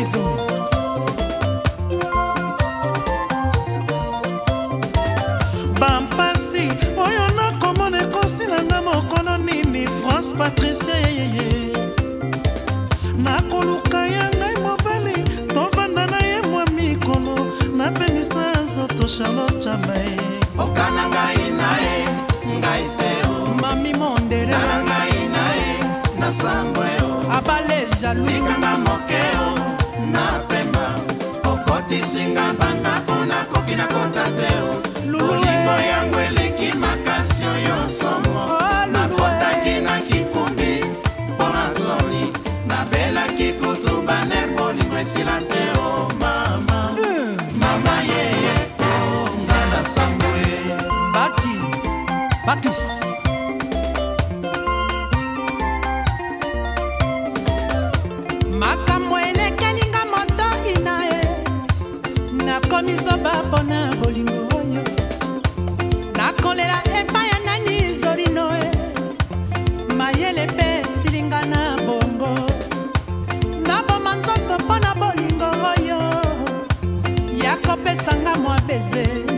rizu bampasi oyo nakomona ekosi na nga mokolo nini france patricia yeyeye nakoluka ya ngai mobali tovanda na ye mwa mikolo napelisa ya zoto charlotte chamae okana ngai na ye ngai te mami mondere ngai na ye nasama bakis makambo elekelinga motoi na ye nakomi zoba mpona bolingo oyo nakolela epai ya nani zorino e mayele mpe esilinga na bongo naboma nzoto mpona bolingo oyo ya kopesanga mwa beze